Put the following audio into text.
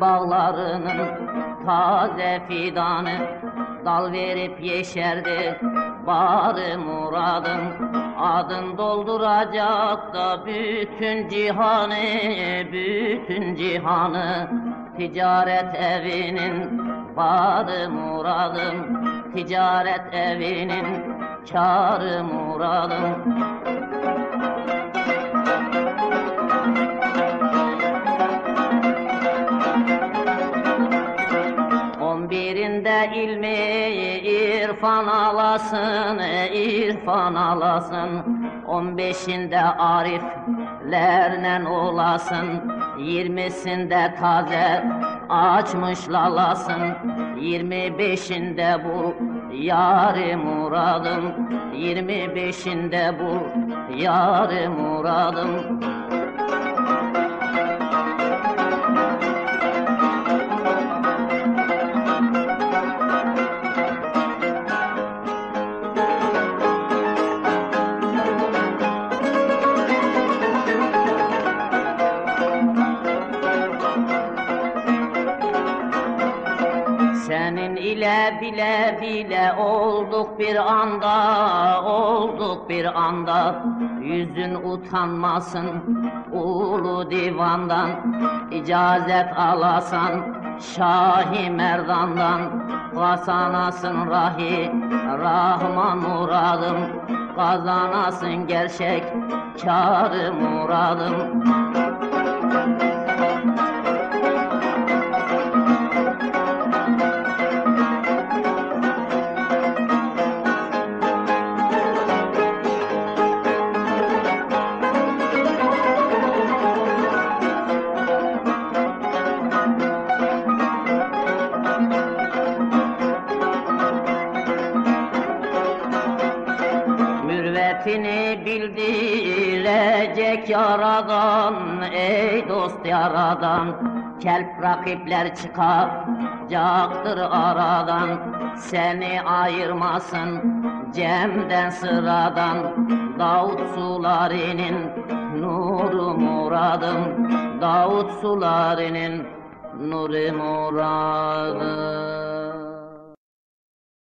dağlarının taze fidanı Dal verip yeşerdi. Bari muradın Adın dolduracak da bütün cihanı Bütün cihanı Ticaret evinin bari muradım Ticaret evinin kârı muradım irfan alasın, irfan alasın. On beşinde ariflerle olasın. Yirmisinde taze açmış lalasın. Yirmi beşinde bu yari muradım. Yirmi beşinde bu yari muradım. Senin ile bile bile olduk bir anda, olduk bir anda. Yüzün utanmasın ulu divandan, icazet alasan Şahi Merdan'dan. Kazanasın rahi, Rahman muradım, kazanasın gerçek, kârı muradım. Mürvetini bildirecek yaradan Ey dost yaradan. Kelp rakipler çıkacaktır aradan Seni ayırmasın Cem'den sıradan. Davut sularının nuru muradım Davut sularının nuru muradım